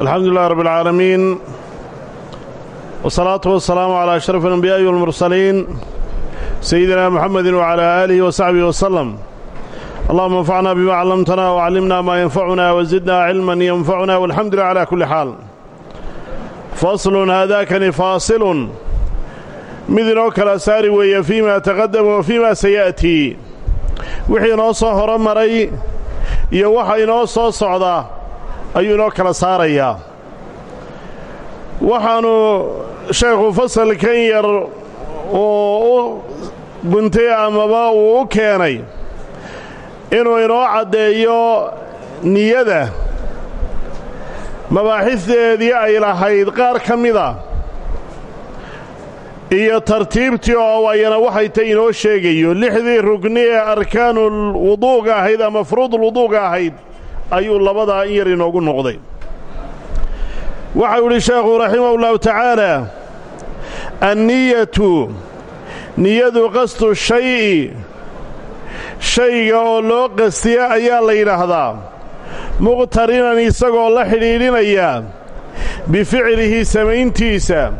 alxamdu lilah rab اlcaalamiin wsalaatu wasalaamu calaa ashraf alanbiyaa'i walmursaliin sayidina muxamedi wcalaa aalihi wasaxbihi wasalam allahuma anfacna bima callamtana wcallimna maa yanfacuna wazidna cilman yanfacuna walxamdu lilah cala kulli xaal faslun haadaakani faasilun mid inoo kala saari weeye fii ma taqadama wa fii ma saya'tii wixii inoo soo horo maray iyo waxa inoo soo socda ayuu inoo kala saarayaa waxaannu sheekhu fasalkan yar uu u guntay amaba uu u keenay inuu inoo caddeeyo niyada. Mabaaxisteedii ay lahayd qaar ka mida iyo tartiibtii oo ayana waxay tay inoo sheegayo lixdii rugni ee arkaanul wuduuga ahayd ama furuudul wuduuga ahayd ayuu labadaa in yar inoogu noqday. Waxau idhi sheekhu raximah ullahu tacaala anniyatu niyadu qasdu shay'i shayga oo loo qastiya ayaa la yidhaahdaa muqhtarinan isagoo la xidhiidhinaya bificlihi samayntiisa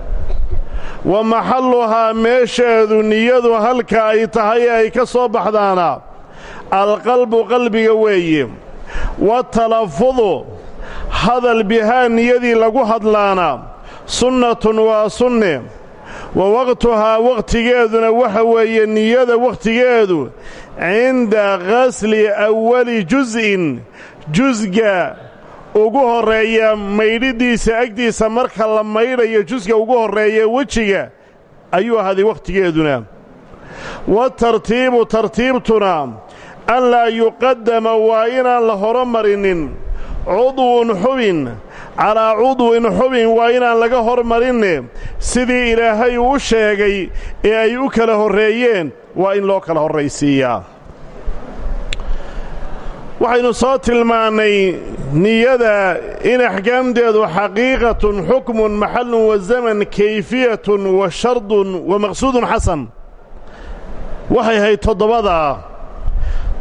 wa maxalluhaa meesheedu niyadu halka ay tahay ee ay ka soo baxdaana alqalbu qalbiga weeye watalafudu hadal bihaa niyadii lagu hadlaana sunnatun waa sunne wa waqtuhaa wakhtigeeduna waxa weeye niyada wakhtigeedu cinda qasli awali jus'in jusga ugu horreeya maydhidiisa agdiisa marka la maydhayo jusga ugu horreeya wejiga ayuu ahaaday wakhtigeeduna watartiibu tartiibtuna an laa yuqaddama waa inaan la horomarinin cudwun xubin calaa cudwin xubin waa inaan laga hormarinne. Sidii ilaahay uu sheegay ee ay u kala horreeyeen waa in loo kala horraysiiyaa. Waxaynu soo tilmaannay niyada in axkaamteedu xaqiiqatun xukmun maxallun wa zaman kayfiyatun wa shardun wa maqsuudun xasan. Waxay ahayd toddobadaa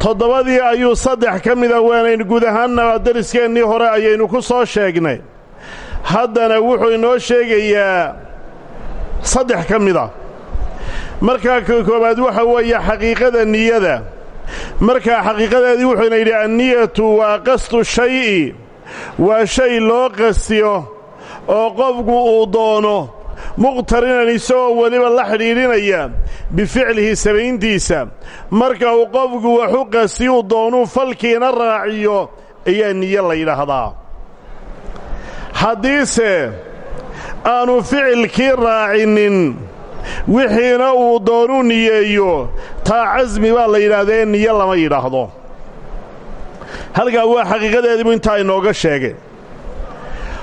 toddobadii ayuu saddex ka mida waanayn guud ahaanna dariskeenii hore ayaynu ku soo sheegnay. Haddana wuxuu inoo sheegayaa saddex ka mida markaa koowaad waxa weeye xaqiiqada niyada. Markaa xaqiiqadeedii wuxuuna yidhi anniyatu waa qasdu shay'i. Waa shay loo qastiyo oo qofku uu doono muqhtarinan isagoo weliba la xidhiidhinaya bificlihi samayntiisa marka uu qofku wax u qastiyuu doonuu falkiina raaciyo ayaa niyo la yidhaahdaa. Haddiise aanu ficilkii raacinin wixiina uu doonuu niyeeyo taa casmi baa la yidhaahdee niyo lama yidhaahdo. Halkaa waa xaqiiqadeediibu intaa inooga sheegay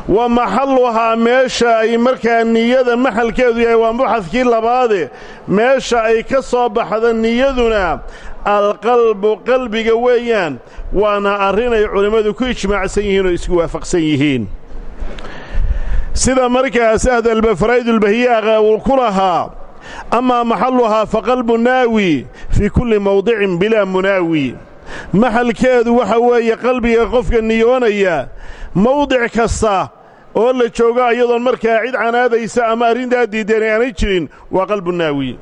wa maxalluhaa meesha ay markaa niyada maxalkeedu yahay waa muxadkii labaade meesha ay ka soo baxda niyaduna alqalbu qalbiga weeyaan waana arrinay culimmadu ku ijmaacsan yihiin oo isku waafaqsan yihiin. Sida markaas ahd albafaraa'idulbahiyaqa uu ku lahaa amaa maxalluhaa fa qalbu naawi fii kulli mawdicin bilaa munaawi. Maxalkeedu waxa weeye qalbiga qofka niyoonaya mawdic kasta oo la joogo iyadoon markaa cid canaadaysa ama arrintaa diiddeen aanay jirin waa qalbu naawi.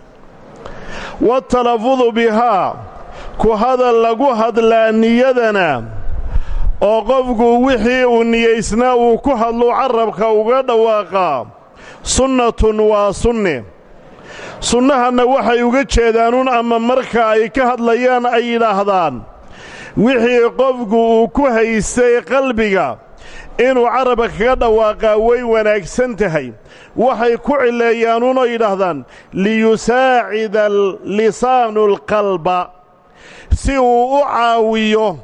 Watalafudu bihaa ku hadal lagu hadlaa niyadana oo qofku wixii uu niyaysnaa uu ku hadluu carrabka uga dhawaaqaa sunnatun waa sunne. Sunnahanna waxay uga jeedaanuun ama marka ay ka hadlayaan ay yidhaahdaan wixii qofku uu ku haystay qalbiga inuu carrabka kaga dhawaaqaa way wanaagsan tahay. Waxay ku cileeyaanuunoo yidhaahdaan liyusaacida lisaanu alqalba si uu u caawiyo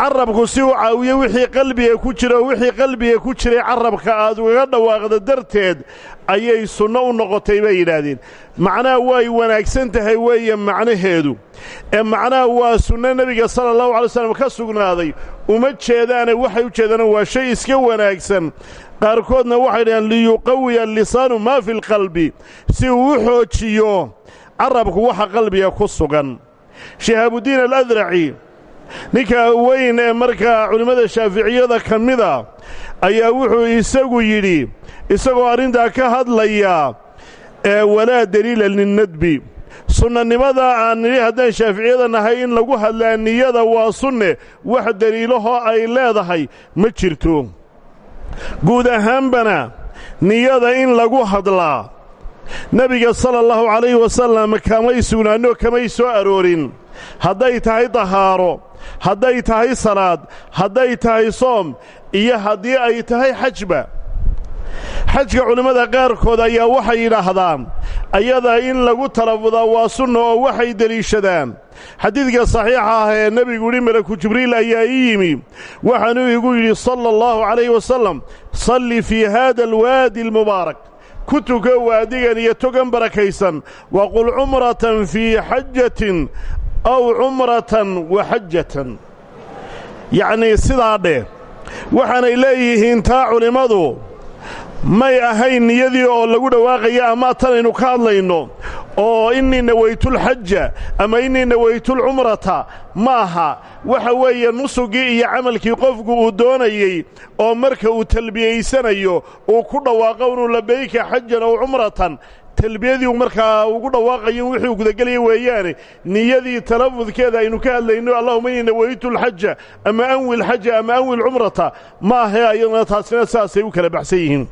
carrabku si uu caawiyo wixii qalbiga ku jira oo wixii qalbiga ku jiray carrabka aad ugaga dhawaaqda darteed ayay sunno u noqotay bay yidhaahdeen. Macnaha way wanaagsan tahay weeye macnaheedu. Ee macnaha waa sunno nebiga sala allahu alay slam ka sugnaaday. Uma jeedaane waxay u jeedaan waa shay iska wanaagsan. Qaarkoodna waxay dhahaan liyuqawiya lisaanu maa fi lqalbi si uu u xoojiyo carrabku waxa qalbiga ku sugan. Shihaabudiin aladraci ninka weyn ee markaa culimmada shaaficiyada ka mida ayaa wuxuu isagu yidhi isagoo arrintaa ka hadlaya ee walaa deliila linnadbi. Sunnanimada aan nidhi haddaan shaaficiyada nahay in lagu hadlaa niyada waa sunne wax deliilahoo ay leedahay ma jirto. Guud ahaanbana niyada in lagu hadlaa nebiga sala allahu calayhi wasallam kamay sugnaanno kamay soo aroorin. Hadday tahay dahaaro hadday tahay salaad hadday tahay soom iyo haddii ay tahay xajba. Xajka culimmada qaarkood ayaa waxay yidhaahdaan ayada in lagu talafudaa waa sunna oo waxay deliishadaan. Xadiidka saxiixa ah ee nebigu yidhi malaku jibriil ayaa ii yimi waxaanuu igu yidhi sala allahu calayhi wasalam salli fii haada alwaadi almubaarak. Ku tuko waadigan iyo togan barakaysan. Waqul cumratan fii xajatin aw cumratan wa xajatan yacnii sidaa dheh waxaanay leeyihiin taa culimmadu may ahayn niyadii oo lagu dhawaaqaya ama tanaynu ka hadlayno oo innii nawaytulxaja ama innii nawaytulcumrata ma aha. Waxa weeye nusugii iyo camalkii qofku uu doonayey oo marka uu talbiyaysanayo uu ku dhawaaqo inuu labayka xajan aw cumratan talbiyadii markaa ugu dhawaaqayo wixii uu gudagelaya weeyaane niyadii talafudkeeda aynu ka hadlayno allahuma innii nawaytu lxaja ama anwi lxaja ama anwi lcumrata ma ahe ayadana taasina saasay u kala baxsan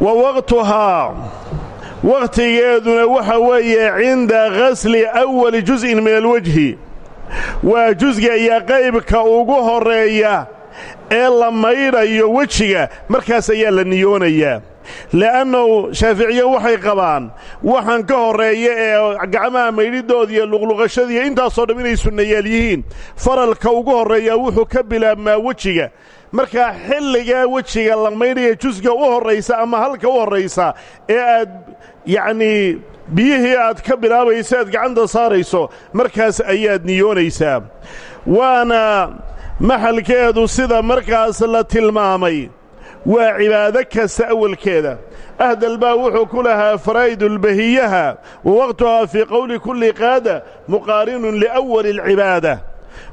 wa waqtuhaa wakhtigeeduna waxa weeye cinda ghasli awali jus'in min alwejhi waa jusga iyo qaybka ugu horreeya ee la maydhayo wejiga markaas ayaa la niyoonayaa. Le'annahu shaaficiye waxay qabaan waxaan ka horreeya ee gacmaha maydhidooda iyo luqluqashadiiyo intaasoo dham inay sunnayaal yihiin. Faralka ugu horreeyaa wuxuu ka bilaabmaa wejiga. Markaa xilligaa wejiga la maydhaya jusga u horraysa ama halka u horraysa ee aad yacnii biyihii aad ka bilaabaysa aad gacanta saarayso markaas ayaad niyoonaysaa waana maxalkeedu sida markaas la tilmaamay waa cibaado kasta awalkeeda. Ahdal baa wuxuu ku lahaa faraa'idulbahiyaha wa waqtuhaa fii qowli kulli qaada muqaarinun liawali alcibaada.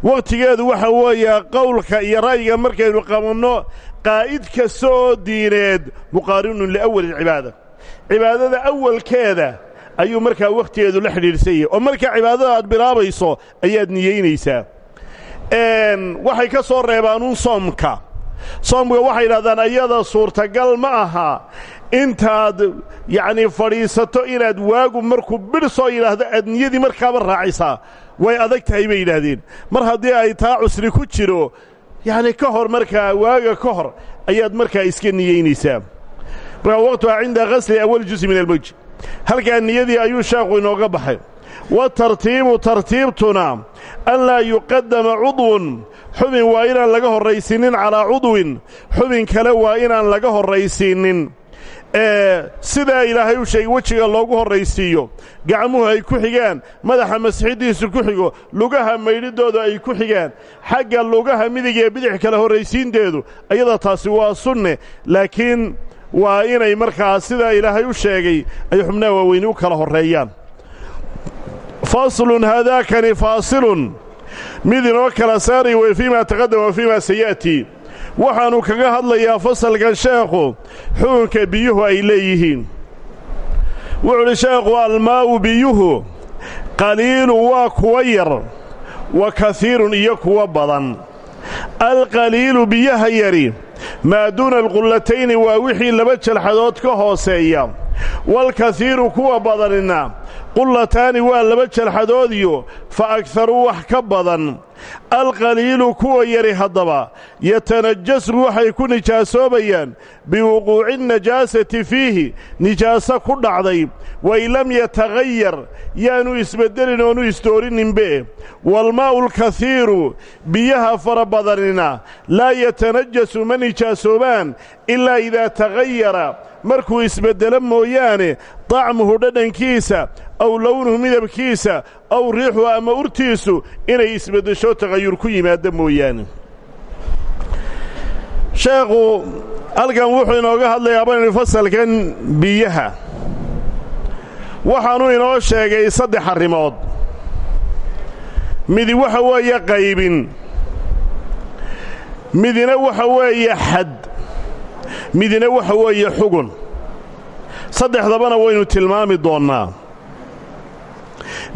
Wakhtigeedu waxa weeye qowlka iyo ra'yiga markaynu qabanno qaa'id kasta oo diineed muqaarinun liawali alcibaada. Cibaadada awalkeeda ayuu markaa wakhtigeedu la xidhiidhsan oo markaa cibaadada aad bilaabayso ayaad niyeynaysaa waxay ka soo reebaanuun soomka. Soomka waxay yidhahdaan ayada suurtagal ma aha. Intaad yacnii fadhiisato inaad waagu markuu bidh soo yidhaahdo aad niyadii markaaba raacisaa way adag tahay bay yidhaahdeen. Mar haddii ay taa cusri ku jiro yacni ka hor markaa waaga ka hor ayaad markaa iska niyeynaysaa markaa waqtuhaa cinda ghasli awal jusi min almowj halkaa niyadii ayuu sheekhu inooga baxay watartiibu tartiibtuna an laa yuqadama cudwun. Xubin waa inaan laga horraysiinnin calaa cudwin. Xubin kale waa inaan laga horraysiinnin ee sidaa ilaahay u sheegay wejiga loogu horraysiiyo. Gacmuhu ay ku xigaan madaxa masixiddiisu ku xigo lugaha maydhidooda ay ku xigaan xagga lugaha midig ee bidix kale horraysiinteedu ayada taasi waa sunne. Laakiin waa inay markaa sidaa ilaahay u sheegay ay xubnaha waaweyni u kala horreeyaan faslun haadaakani faasilun mid inoo kala saaraya way fii maa taqadama wa fii maa saya'tii waxaannu kaga hadlayaa fasalkan sheekhu xukunka biyuhu ay leeyihiin wuxuu udhi sheekhu almaa'u biyuhu qaliilun waa kuwa yar wa kasiirun iyo kuwa badan alqaliilu biyaha yari maa duuna alqullatayni waa wixii laba jalxadood ka hooseeya waalkasiiru kuwa badanina qullataani waa laba jalxadoodiyo fa agharuu wax ka badan. Alqaliilu kuwa yari haddaba yatanajasu waxay ku nijaasoobayaan biwuquuci najaasati fiihi nijaaso ku dhacday. Wain lam yataghayar yaanu isbeddelin oonu isdoorinninbe waalmaa'u alkasiiru biyaha fara badanina laa yatanajasu ma nijaasoobaan ilaa idaa taghayara markuu isbeddelo mooyaane dacmuhu dhadhankiisa aw lownuhu midabkiisa aw riixu ama urtiisu inay isbeddesho tagayur ku yimaadda mooyaane. Sheekhu halkan wuxuu inooga hadlayaa baynu fasalkan biyaha. Waxaannu inoo sheegay saddex arrimood. Midi waxa weeye qaybin. Midina waxa weeye xad. Midina waxa weeye xugun. Saddexdabana waynu tilmaami doonnaa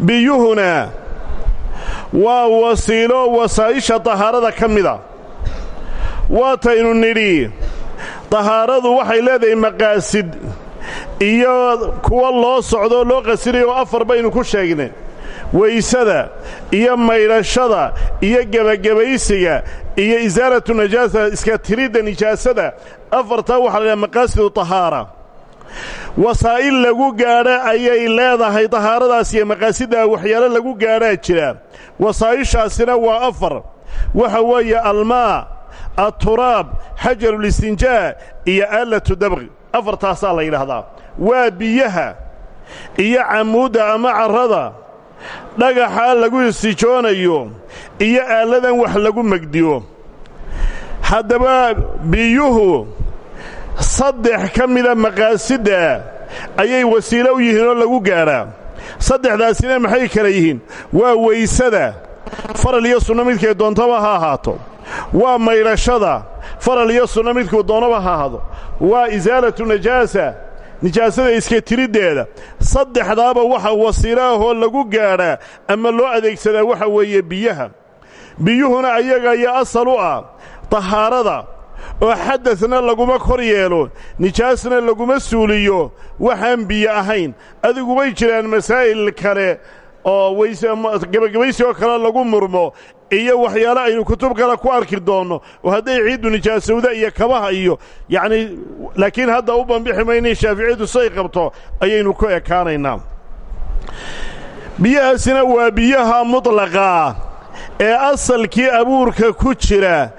biyuhuna waa wasiilo wasaa'isha tahaarada ka mida waataynu nidhi tahaaradu waxay leedahay maqaasid iyo kuwa loo socdo loo qasinayo afar baynu ku sheegnay. Weysada iyo maydhashada iyo gebagabaysiga iyo isaaratu najaasa iska tiridda nijaasada afartaa waxaa la dhaha maqaasidu tahaara wasaa'il lagu gaadho ayay leedahay tahaaradaas iyo maqaasiddaa waxyaalo lagu gaadhaa jira. Wasaa'ishaasina waa afar. Waxa weeye almaa alturaab xajarulistinjaa iyo aalatu dabqi afartaasaa la yidhaahdaa. Waa biyaha iyo camuudda ama carrada dhagaxa lagu istijoonayo iyo aaladan wax lagu megdiyo haddaba biyuhu saddex ka mida maqaasidda ayay wasiilo u yihiin oo lagu gaadhaa saddexdaasina maxay kala yihiin? Waa weysada. Faral iyo sunno midkay doontaba ha ahaato. Waa maydhashada faral iyo sunno midkuu doonaba ha ahaado waa isaalatu najaasa. Nijaasada iska tiriddeeda saddexdaaba waxa wasiilo ahoo lagu gaadhaa ama loo adeegsadaa waxa weeye biyaha. Biyuhuna ayaga iyo asal u ah. Tahaarada oo xadadna laguma kor yeelo nijaasna laguma suuliyo waxaan biyo ahayn. Adigu way jiraan masaa'il kale oo wgebagabaysi oo kale lagu murmo iyo waxyaalo aynu kutub kale ku arki doonno. Oo hadday ciiddu nijaasowda iyo kabaha iyo yacnii laakiin hadda u bambixi maynay shaaficiyaddu say qabto ayaynu ku ekaanaynaa. Biyahaasina waa biyaha mutlaqaa ee asalkii abuurka ku jira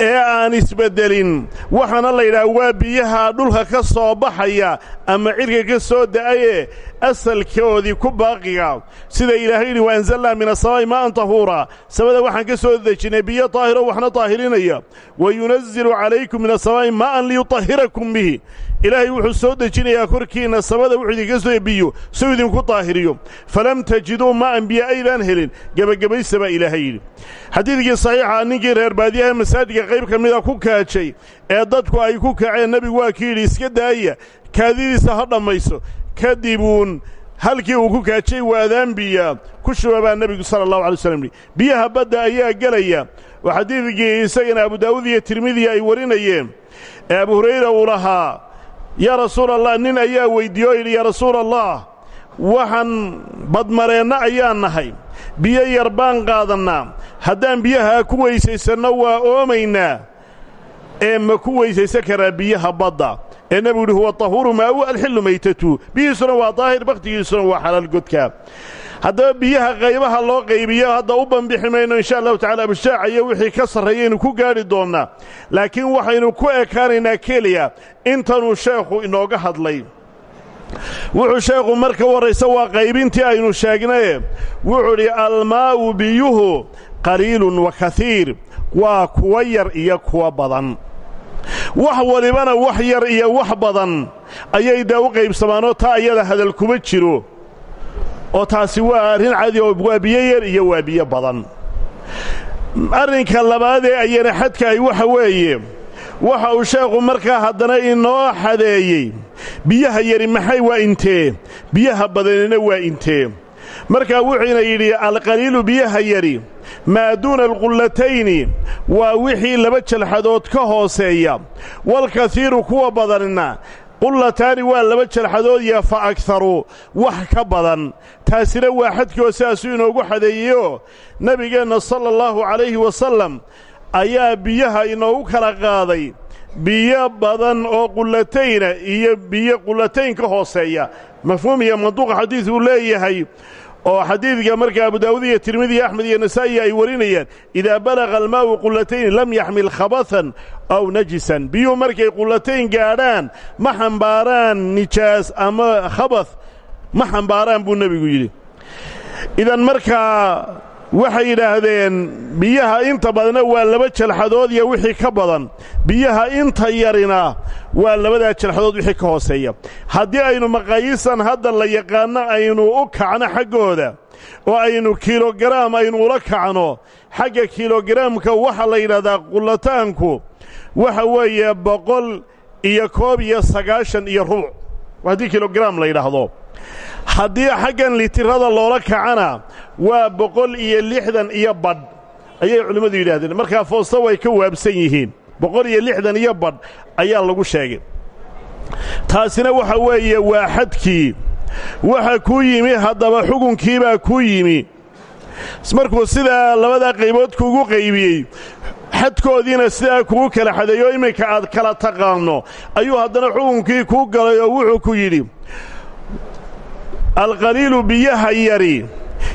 ee aan isbeddelin waxaana la yidhaha waa biyaha dhulka ka soo baxaya ama cidhka ka soo da'aye asalkoodii ku baaqiga. Sida ilaahay yidhi waanzalnaa min asamaa'i maa'an tahuura samada waxaan ka soo dejinnay biyo taahiro waxna taahirinaya wa yunazzilu calaykum min asamaa'i maa'an liyutahhirakum bihi. Ilaahay wuxuu soo dejinayaa korkiinna samada wuxuu idinka soo biyo suu idinku taahiriyo. Falam tajiduu ma'an biyo aydaan helin. Gebagabaysa baa ilaahay yidhi. Xadiidkii saxiixa ninkii reer baadiyaha masaajidka qayb ka mida ku kaajay ee dadku ay ku kaceen nebigu waa ki yidhi iska daaya kaadidiisa ha dhammayso kadibuun halkii uu ku kaajay waadaan biya. Ku shuba baa nebigu sala allahu alay slam yidhi biyaha badda ayaa gelaya. Oo xadiidkii isagana abu daawud iyo tirmidiya ay warinayeen. Ee abu hurayra uu lahaa yaa rasuul allah nin ayaa weyddiiye oo yidhi yaa rasuul allah waxaan badmareenna ayaan nahay. Biyo yar baan qaadannaa. Haddaan biyahaa ku weysaysanno waa oomaynaa ee ma ku weysaysan karaa biyaha badda. Ee nebigu yidhi huwa tahuuru maa'u alxillu maytatu. Biyihiisuna waa daahir bakhtigiisuna waa xalaal godka. Haddaba biyaha qaybaha loo qaybiyo hadda u bambixi mayno insha allahu tacala abshaaca iyo wixii ka sarreeyaynu ku gaadhi doonnaa. Laakiin waxaynu ku ekaanaynaa keliya intanuu sheekhu inooga hadlay wuxuu sheekhu marka warraysa waa qaybintii aynu sheegnaye wuxuu idhi almaa'u biyuhu qaliilun wa kaiir waa kuwa yar iyo kuwa badan. Wax walibana wax yar iyo wax badan ayay daa u qaybsamaanoo taa ayada hadal kuma jiro oo taasi waa arrin cadi oo waa biyo yar iyo waa biyo badan. Arrinka labaadee ayana xadkahay waxa weeye waxa uu sheekhu markaa haddana inoo xadeeyey biyaha yari maxay waa intee? Biyaha badanina waa intee? Markaa wuxuuna yidhi alqaliilu biyaha yari maa duuna alqullatayni waa wixii laba jalxadood ka hooseeya. Walkaiiru kuwa badanna qullataani waa laba jalxadood iyo fa agharu wax ka badan. Taasina waa xadkioo sidaasuu inoogu xadeeyeyoo nebigeenna sala allahu calayhi wasallam ayaa biyaha inoogu kala qaaday. Biyo badan oo qullatayna iyo biyo qullatayn ka hooseeya. Mafhuum iyo manduuqa xadiiduu leeyahay oo xadiidka marka abu daawud iyo tirmidi iyo axmed iyo nasaa'iya ay warinayaan idaa balaqa almaa'u qullatayn lam yaxmil khabathan aw najisan. Biyuhu markay qullatayn gaadhaan ma xambaaraan nijaas ama khabath ma xambaaraan buu nebigu yidhi. Idan markaa waxay yidhaahdeen biyaha inta badanna waa laba jalxadood iyo wixii ka badan. Biyaha inta yarina waa labadaa jalxadood wixii ka hooseeya. Haddii aynu maqaayisan hadda la yaqaanno aynu u kacno xaggooda oo aynu kilogaraam aynu ula kacno xagga kilogaraamka waxaa la yidhahdaa qullataanku waxa weeye boqol iyo koob iyo sagaashan iyo rubuc haddii kilogaraam la yidhaahdo haddii xaggan litirada loola kacana waa boqol iyo lixdan iyo badh ayay culimmadu yidhahdeen markaa foosta way ka waabsan yihiin. Boqol iyo lixdan iyo badh ayaa lagu sheegay. Taasina waxa weeye waa xadkii. Waxa kuu yimi haddaba xukunkiibaa kuu yimi. Markuu sidaa labadaa qaybood kuugu qaybiyey xadkoodiina sidaa kugu kala xadeeyo iminka aad kala taqaanno ayuu haddana xukunkii kuu galay oo wuxuu ku yidhi alqaliilu biyaha yari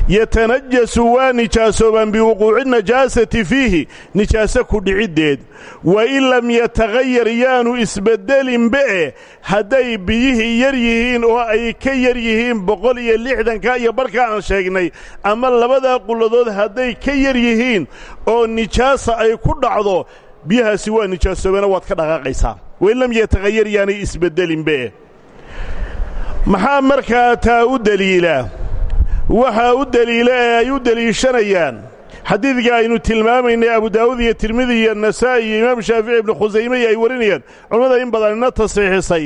yatanajasu waa nijaasoobaan biwuquuci najaasati fiihi nijaaso ku dhiciddeed. Wa in lam yatagayar yaanu isbeddelinbe'e hadday biyihii yar yihiin oo ay ka yar yihiin boqol iyo lixdanka iyo barhka aan sheegnay ama labadaa qulladood hadday ka yar yihiin oo nijaasa ay ku dhacdo biyahaasi waa nijaasoobana waad ka dhaqaaqaysaa. Wain lam yatagayar yaanay isbeddelinbe'e maxaa markaa taa u deliila waxaa u deliila ee ay u deliishanayaan xadiidka aynu tilmaamaynay abu daa'uud iyo tirmidi iyo nasaa'i iyo imaam shaafici ibnu khusayme iyo ay warinayaan. Culimmada in badan ina tasxiixisay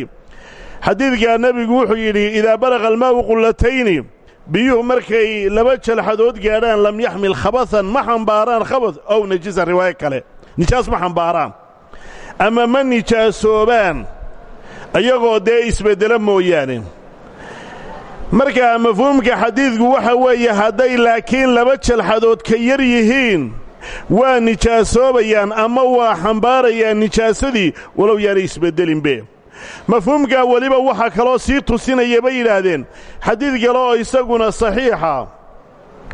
xadiidkaa nebigu wuxuu yidhi idaa balaqa almaa'u qullatayni biyuhu markay laba jalxadood gaadhaan lam yaxmil khabahan ma xambaaraan khabad ow najisa riwaayo kale. Nijaas ma xambaaraan. Ama ma nijaasoobaan iyagoo dee isbeddelo mooyaane markaa mafhuumka xadiidku waxa weeye hadday laakiin laba jalxadood ka yar yihiin waa nijaasoobayaan ama waa xambaarayaan nijaasadii walow yaanay isbeddelinbe mafhuumkaa weliba waxaa kaloo sii tusinaya bay yidhaahdeen xadiid kale oo isaguna saxiixa.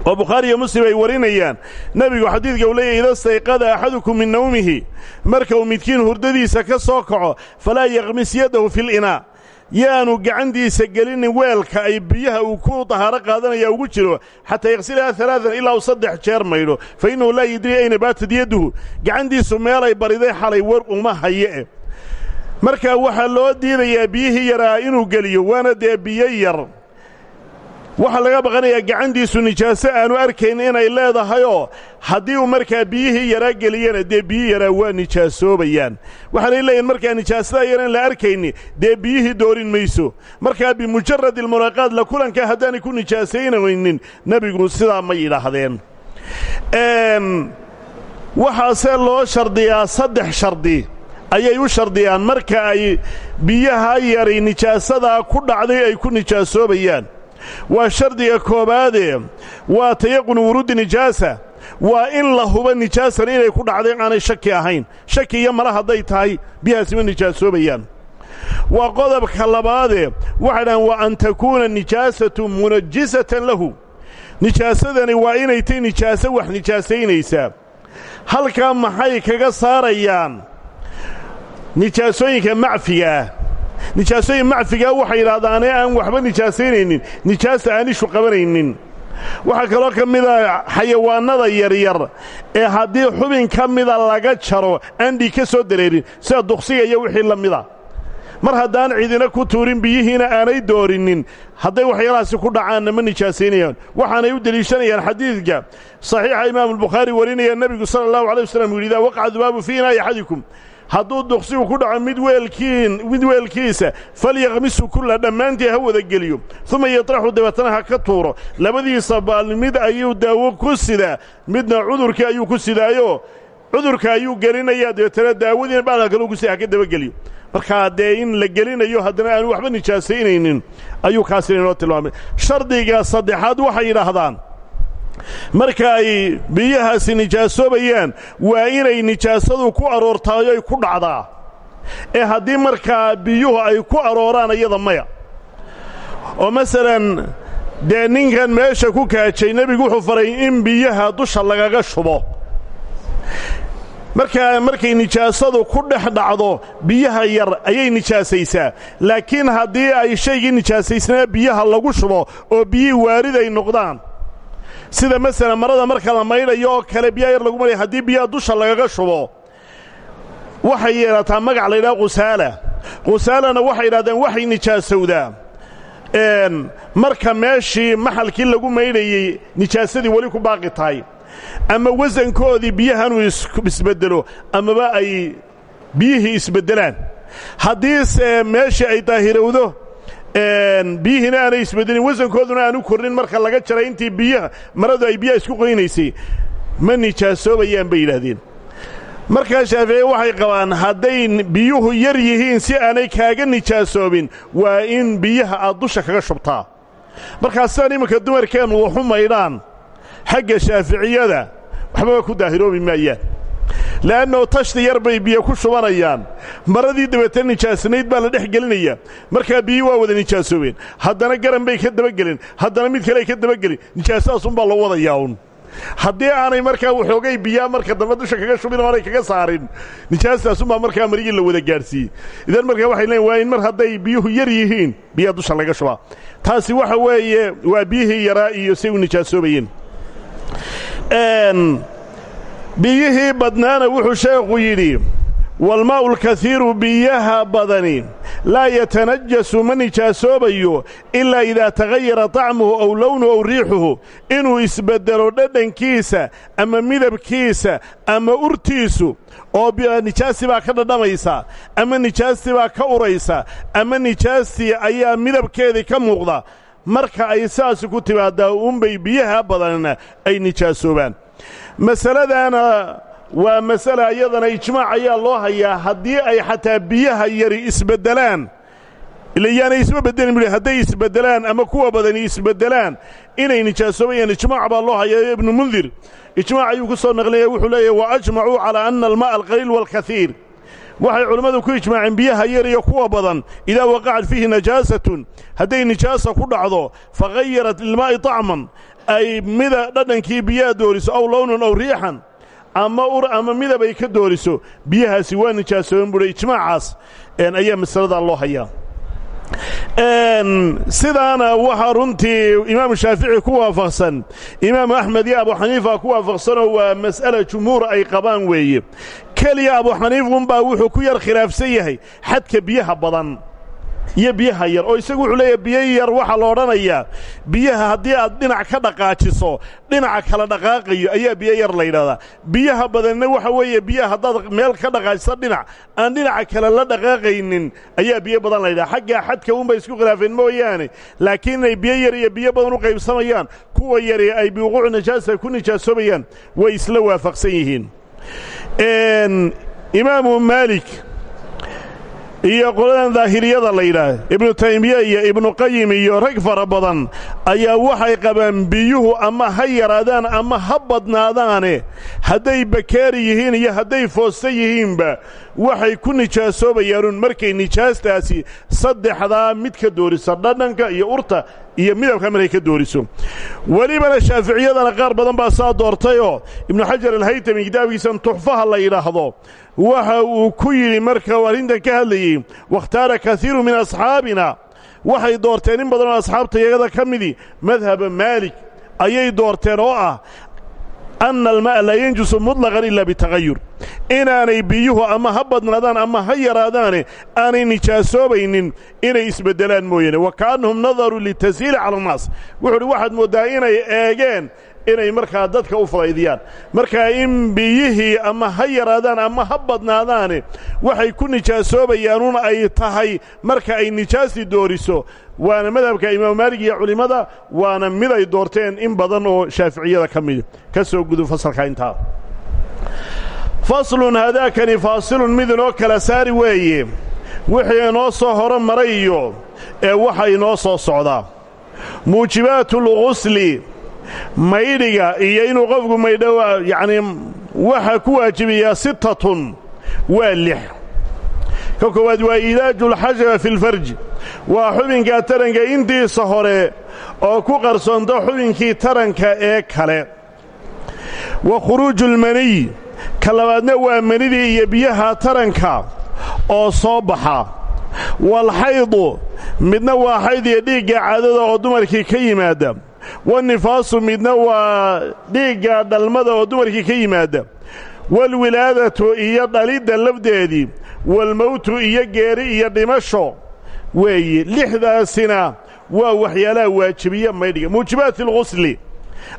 Oo bukhaari iyo muslim ay warinayaan nebigu xadiidka uu leeyahy ida stayqada axadukum min nawmihi marka uu midkiin hurdadiisa ka soo kaco falaa yaqmis yadahu filinaa yaanu gacantiisa gelinin weelka ay biyaha uu ku dahaaro qaadanaya ugu jiro xataa yaqsilaha alaaan ilaa uu saddex jeer maydho fa innahu laa yidrii ayna baatad yadduhu gacantiisu meelay bariday xalay war uma haye. Markaa waxaa loo diidayaa biyihii yaraa inuu geliyo waana dee biyo yar waxaa laga baqanayaa gacantiisu nijaaso aanu arkayn inay leedahayoo haddii uu markaa biyihii yaraa geliyana dee biyihii yaraa waa nijaasoobayaan waxaanay leeyihiin markaa nijaasada yaran la arkayni dee biyihii doorin mayso. Markaa bimujarad ilmulaaqaad la kulanka haddaanay ku nijaasaynaynin nebigu sidaa ma yidhaahdeen. Waxaase loo shardiyaa saddex shardi. Ayay u shardiyaan marka ay biyaha yari nijaasadaa ku dhacday ay ku nijaasoobayaan waa shardiga koobaadee waa tayaqun wuruudi nijaasa. Waa in la hubo nijaasan inay ku dhacday aanay shaki ahayn. Shaki iyo mala hadday tahay biyahaasi ma nijaasoobayaan waa qodobka labaadee waxay dhahaan wa an takuuna nijaasatu munajisatan lahu. Nijaasadani waa inay tay nijaaso wax nijaasaynaysaa halkaa maxay kaga saarayaan? Nijaasooyinka macfigaah nijaasooyin macfigaa waxay yidhahdaanee aan waxba nijaasaynaynin nijaasta aan ishu qabanaynin. Waxaa kaloo ka mida xayawaannada yaryar ee haddii xubin ka mida laga jaro aan ka soo dareerin sida duqsiga iyo wixii la mida mar haddaan cidina ku tuurin biyihiina aanay doorinin hadday waxyaalahaasi ku dhacaanna ma nijaasaynayaan waxaanay u deliishanayaan xadiidka saxiixa imaamulbukhaari warinaya nebigu sala allahu alay wasalam u yidhi idaa waqaca dubaabu fii inaa'i hadduu duqsigu ku dhaco mid weelkiin mid weelkiisa falyaqmisu kulla dhammaantii ha wada geliyo. Uma yatraxu dabeetana ha ka tuuro. Labadiisa baal mid ayuu daawo ku sidaa midna cudurkii ayuu ku sidaayoo cudurka ayuu gelinayaa dabeetana daawadiina baalka kale ku sida ha ka dabageliyo markaa dee in la gelinayo haddana aanu waxba nijaasaynaynin ayuu kaasina inoo tilmaamay. Shardiga saddexaad waxay yidhaahdaan marka ay biyahaasi nijaasoobayaan waa inay nijaasadu ku aroortaayo ay ku dhacdaa. Ee haddii markaa biyuhu ay ku arooraan iyada maya. Oo masalan dee ninkan meesha ku kaajay nebigu wuxuu faray in biyaha dusha lagaga shubo. Markaa markay nijaasadu ku dhex dhacdo biyaha yar ayay nijaasaysaa. Laakiin haddii ay shaygii nijaasaysnaa biyaha lagu shubo oo biyihii waarid ay noqdaan sida masalan marada marka la maydhayo oo kale biyaha yar lagu maraya haddii biyaha dusha lagaga shubo waxay yeelataa magac la yidhaha qusaala. Qusaalana waxay yidhahdeen waxay nijaasowdaa marka meeshii maxalkii lagu maydhayey nijaasadii weli ku baaqi tahay. Ama wasankoodii biyahan uu isbeddelo amaba ay biyihii isbeddelaan. Haddiise meeshii ay daahirowdo biyihiina aanay isbeddelin wasankooduna aanu kornin marka laga jaray intii biyaha maradu ay biyaha isku qoynaysay. Ma nijaasoobayaan bay yidhaahdeen. Markaa shaaficiye waxay qabaan hadday biyuhu yar yihiin si aanay kaaga nijaasoobin waa in biyaha aad dusha kaga shubtaa. Markaa sidaan iminka dumarkeennu waxu maydhaan xagga shaaficiyada waxbaba ku daahiroobi maayaan le'annao tashti yar bay biyo ku shubanayaan. Maradii dabeetana nijaasanayd baa la dhex gelinaya. Markaa biyii waa wada nijaasoobeen. Haddana garan bay ka dabagelin haddana mid kale ay ka dabagelin nijaasadaasuunbaa loo wadayaa un haddii aanay markaa waxoogay biyaa marka dambe dusha kaga shubin oo aanay kaga saarin nijaastaasunbaa markaa marigii la wada gaadhsiiyey idan markaa waxay leeyiin waa in mar hadday biyuhu yar yihiin biyaa dusha laga shubaa. Taasi waxa weeye waa biyihii yaraa iyo say u nijaasoobayeen biyihii badnaana wuxuu sheekhu yidhi walmaa'u lkaiiru biyaha badani laa yatanajasu ma nijaasoobayo ilaa idaa tagayara طacmuhu aw lownuhu aw riixuhu inuu isbeddelo dhadhankiisa ama midabkiisa ama urtiisu oo nijaastii baa ka dhadhamaysa ama nijaastii baa ka uraysa ama nijaastii ayaa midabkeedii ka muuqda marka ay saasi ku timaadaa unbay biyaha badanna ay nijaasoobaan masaladaana waa masala iyadana ijmaac ayaa loo hayaa haddii ay xataa biyaha yari isbeddelaan. Ila yaanay isma beddelin buhi hadday isbeddelaan ama kuwa badani isbeddelaan inay nijaasoobayaan ijmaac baa loo hayaa ibnu mundir. Ijmaac ayuu ku soo naqlinaya wuxuu leeyahy wa ajmacuu calaa anna alma'a alqaliil waalkaiir waxay culimmadu ku ijmaaceen biyaha yar iyo kuwa badan idaa waqacat fiihi najaasatun. Hadday nijaasa ku dhacdo faghayarat lilmaa'i طacman ay mida dhadhankii biyaha dooriso aw lownan aw riixan ama ur ama midab ay ka dooriso biyahaasi waa nijaasooben buhi ijmaacaas ayaa masaladaa loo hayaa. Sidaana waxaa runtii imaamu shaafici ku waafaqsan imaamu axmed iyo abu xaniifa ku waafaqsanoo waa mas'ala jumhuur ay qabaan weeye. Keliya abu xaniifunbaa wuxuu ku yar khilaafsan yahay xadka biyaha badan iyo biyaha yar. Oo isagu wuxuu leeyahay biyo yar waxaa la odhanayaa. Biyaha haddii aad dhinac ka dhaqaajiso dhinaca kala dhaqaaqayo ayaa biyo yar la yidhahdaa. Biyaha badanna waxa weeye biyaha haddaad meel ka dhaqaajiso dhinac aan dhinaca kale la dhaqaaqaynin ayaa biyo badan la yidhaha xaggaa xadka unbay isku khilaafeen mooyaane. Laakiin inay biyo yar iyo biyo badan u qaybsamayaan kuwa yari ay biwuquucu nijaasa ku nijaasoobayaan way isla waafaqsan yihiin. Imaamu maalik iyo qoladan daahiriyada la yidhaah ibnu taymiye iyo ibnu qayim iyo rag fara badan ayaa waxay qabaan biyuhu ama ha yaraadaan ama ha badnaadaane. Hadday bakeeri yihiin iyo hadday foosta yihiinba waxay ku nijaasoobayaanuun markay nijaastaasi saddexdaa mid ka dooriso dhadhanka iyo urta iyo midabka markay ka dooriso. Welibana shaaficiyadana qaar badan baa saa doortayoo ibnu xajar alhaytami kitaabkiisan tuxfaha la yidhaahdo. Waxa uu ku yidhi marka uu arrintan ka hadlayey wakhtaara kaiiru min asxaabina. Waxay doorteen in badanoo asxaabta iyagada ka midii madhaba maalik ayay doorteen oo ah anna alma'a laa yanjusu muطlaqan ila bitagayur inaanay biyuhu ama ha badnaadaan ama ha yaraadaane aanay nijaasoobaynin inay isbeddelaan mooyaane wa ka'annahum nadaruu litashiili cala annaas wuxu uhi waxaad mooddaa inay eegeen inay markaa dadka u fudaydiyaan markaa in biyihii ama ha yaraadaan ama ha badnaadaane waxay ku nijaasoobayaanuun ay tahay marka ay nijaasti dooriso. Waana madhabka imaamu maalig iyo culimmada waana mid ay doorteen in badan oo shaaficiyada ka mid ka soo gudu fasalka intaa. Faslun hadaakani faasilun mid inoo kala saari weeye. Wixii inoo soo horo maray iyo ee waxa inoo soo socdaa. Muujibaatu lgusli maydhiga iyo inuu qofku maydho yacnii waxa ku waajibayaa sittatun waa lix. Ka koowaad waa iidaaju lxajara fi lfarji waa xubinka taranka intiisa hore oo ku qarsoonto xubinkii taranka ee kale. Wa khuruuju lmaniy ka labaadna waa manidii iyo biyaha taranka oo soo baxa. Waalxaydu midna waa xayd iyo dhiigga caadada oo dumarkii ka yimaada wanifaasu midna waa dhiigga dhalmada oo dumarkii ka yimaada. Waalwilaadatu iyo dhalidda lafdeedii waalmowtu iyo geeri iyo dhimasho. Weeye lixdaasina waa waxyaalaha waajibiya maydhiga. Muujibaati alghusli.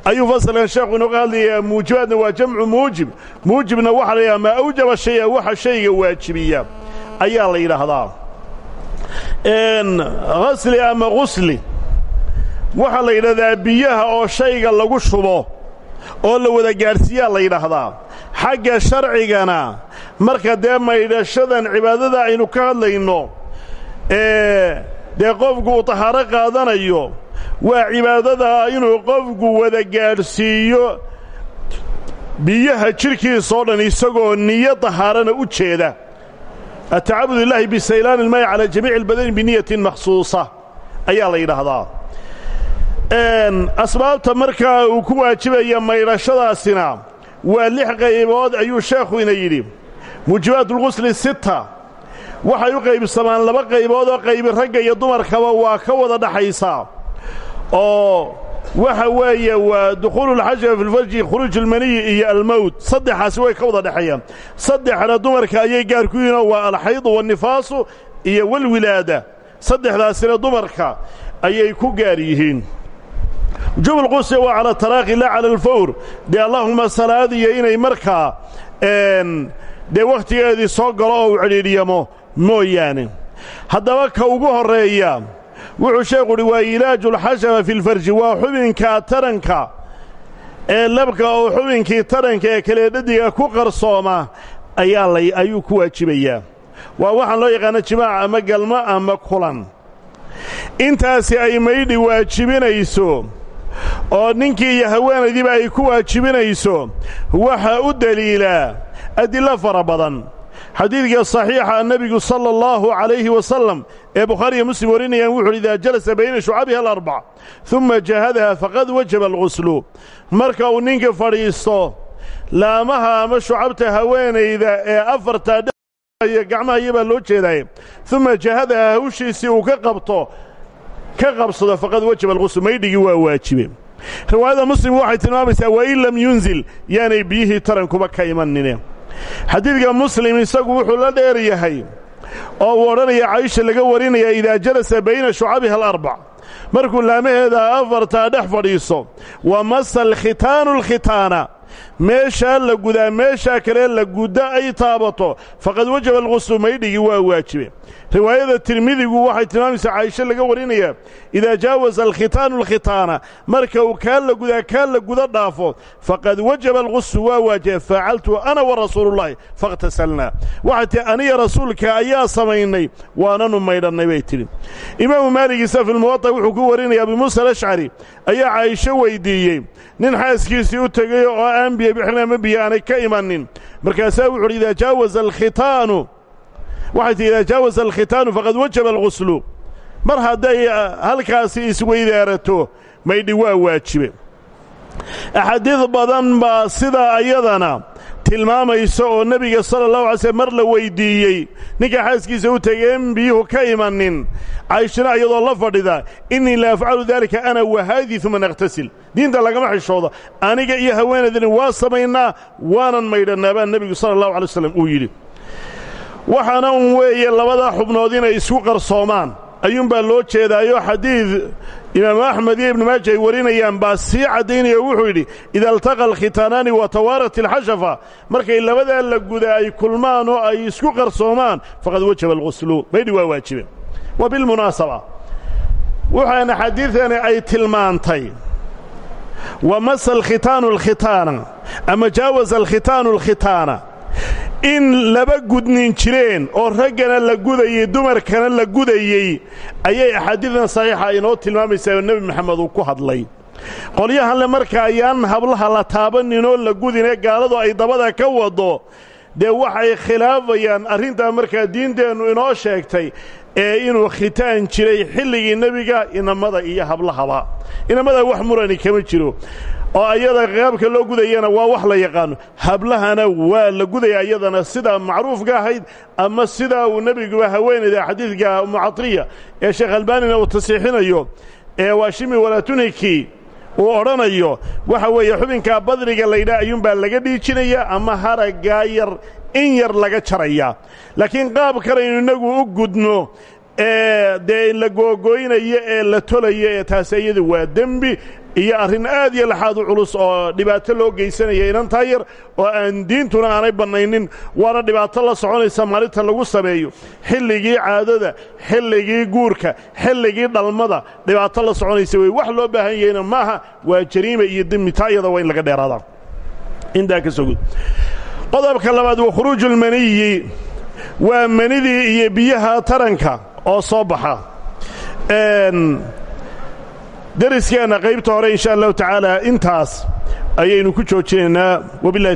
Ayuu fasalkan sheekhu inooga hadlayaa muujibaadna waa jamcu muujib. Muujibna waxaa la yidhaha maa awjaba shaya waxa shayga waajibiya. Ayaa la yidhaahdaa. Hasli ama ghusli waxaa la yidhahdaa biyaha oo shayga lagu shubo oo la wada gaadhsiiyaa la yidhaahdaa. Xagga sharcigana marka dee maydhashadan cibaadada aynu ka hadlayno ee dee qofku uu tahaaro qaadanayo waa cibaadada inuu qofku wada gaadhsiiyo biyaha jidhkiisoo dhan isagoo niyo tahaarana u jeeda. Atacabud illaahi bisaylaan ilmaayi calaa jamiici albadani biniyatin makhsuusa ayaa la yidhaahdaa asbaabta markaa uu ku waajibaya maydhashadaasina waa lix qaybood ayuu sheekhu ina yidhi. Muujibaatulghusli sita waxay u qaybsamaan laba qaybood oo qaybi ragga iyo dumarkaba waa ka wada dhaxaysaa oo waxa weeye waa dukhuululxajafa fi lfarji khuruuj ulmaniyi iyo almowt saddexaasi way ka wada dhexeeyaan. Saddexna dumarka ayay gaar ku yihiinoo waa alxaydu wannifaasu iyo walwilaada. Saddexdaasina dumarka ayay ku gaar yihiin wujuub lqusli waa cala taraaqi la cala alfawr. Dee allahuma salaadiyo inay markaa dee wakhtigeedii soo galo oo u cidhiidhyamo mooyaane. Haddaba ka ugu horreeya wuxuu sheekhu uhi waa ilaaju lxashafa fi lfarji waa xubinka taranka ee labka oo xubinkii taranka ee kaleedhadiga ku qarsooma ayaa la ayuu ku waajibayaa. Waa waxaan loo yaqaana jimaac ama galmo ama kulan. Intaasi ay maydhi waajibinayso oo ninkii iyo haweenaydiiba ay ku waajibinayso waxaa u deliilaa adillo fara badan. Xadiidka saxiixa nebigu sala allahu calayhi wasalam ee bukhaariiyo muslim warinayaan wuxu idaa jalasa bayna shucabiha alarbac uma jahadaha faqad wajaba alghuslu. Marka uu ninka fadhiisto laamaha ama shucabta haweenayda ee afartaa dhaiyo gacmaha iyobaa loo jeedaay uma jahadaha hawshiisii uu ka qabto ka qabsado faqad wajaba alghuslu maydhigii waa waajibe riwaayada muslim waxay tilmaamaysaa wain lam yunzil yaanay biyihii tarankuba ka imanine. Xadiidka muslim isagu wuxuu la dheer yahay oo uu odhanaya caisha laga warinaya idaa jalasa bayna shucabiha alarbac markuu laamaheeda afartaa dhex fadhiiso wa masa alkhitaanu alkhitaana. Meeshaa la gudaa meeshaa kale la gudda ay taabato faqad wajaba alghuslu maydhigii waa waajibe riwaayada tirmidigu waxay tilmaamaysaa caisho laga warinaya idaa jaawasa alkhitaanu alkhitaana marka uu kaa la gudaa kaa la guda dhaafo faqad wajaba alghuslu waa waajibe faacaltu ana wa rasuulullahi fakhtasalnaa waxay tihi aniya rasuulka ayaa samaynay waananu maydhannay bay tidhi. Imaamu maalig isa filmuwata wuxuu ku warinaya abi muusa alashcari ayaa caisho weyddiiyey nin xaaskiisii u tegay oo aan biyo bixin ama biyo aanay ka imanin. Markaasaa wuxu uhi idaa jaawaza alkhitaanu waxay tihi idaa jaawasa alkhitaanu faqad wajaba alghuslu. Mar hadday halkaasi isweydaarato maydhi waa waajibe. Axaadiid badan baa sidaa ayadana tilmaamaysa oo nebiga sala allahu alay slm mar la weyddiiyey ninka xaaskiisa u tegay in biyuhu ka imanin. Cayshana iyadoo la fadhida innii la afcalu daalika ana wahaadii uma nakhtasil diinta lagama xishoodo aniga iyo haweenaydani waa samaynaa waanan maydhannaa baa nebigu sala allahu alay waslam uu yidhi waxaana un weeye labadaa xubnood inay isku qarsoomaan. Ayuunbaa loo jeedaayo xadiid imaamu axmed iyo ibnu maaja ay warinayaan baa sii caddaynaya wuxuu yidhi ida altaqa alkhitaanaani wa tawaarat alxashafa markay labadaa la guda kulmaan oo ay isku qarsoomaan faqad wajaba alghuslu maydhi waa waajibe wa bilmunaasaba waxaana xadiidani ay tilmaantay wa masa alkhitaanu alkhitaana ama jaawasa alkhitaanu alkhitaana in laba gudnin jireen oo raggana la gudayey dumarkana la gudayey ayay axaadiidan saxiixa inoo tilmaamaysaa oo nebi maxamed uu ku hadlay. Qolyahanle marka ayaan hablaha la taabaninoo la gudinee gaaladu ay dabada ka wado dee waxay khilaafayaan arrintaa markaa diinteennu inoo sheegtay ee inuu khitaan jiray xilligii nebiga inamada iyo hablahaba. Inamada wax murani kama jiro oo ayada qaabka loo gudayana waa wax la yaqaano. Hablahana waa la gudaya ayadana sidaa macruufka ahayd ama sidaa uu nebiguba haweenayda xadiidka mucadriya ee sheekh albaanina uu tasiixinayo ee waashimi walaatunhiki uu odhanayo. Waxa weeye xubinkaa badriga laydhaa ayuunbaa laga dhiijinaya ama haraggaa yar in yar laga jaraya. Laakiin qaab kalaynu innagu u gudno ee dee la googoynayo ee la tolayo ee taasi iyadu waa dembi iyo arrin aad iyo laxaad u culus oo dhibaato loo geysanaya inantaa yar oo aan diintuna aanay bannaynin waana dhibaato la soconaysa maalinta lagu sameeyo. Xilligii caadada xilligii guurka xilligii dhalmada dhibaato la soconaysa wey wax loo baahan yahayna maaha waa jariima iyo iyada waa in laga dheeraadaa. Intaa ka soo gud. Qodobka labaad wa khuruujulmaniyi waa manidii iyo biyaha taranka oo soo baxa deriskeenna qaybta hore insha allahu tacaala intaas ayaynu ku joojinaynaa wabilahi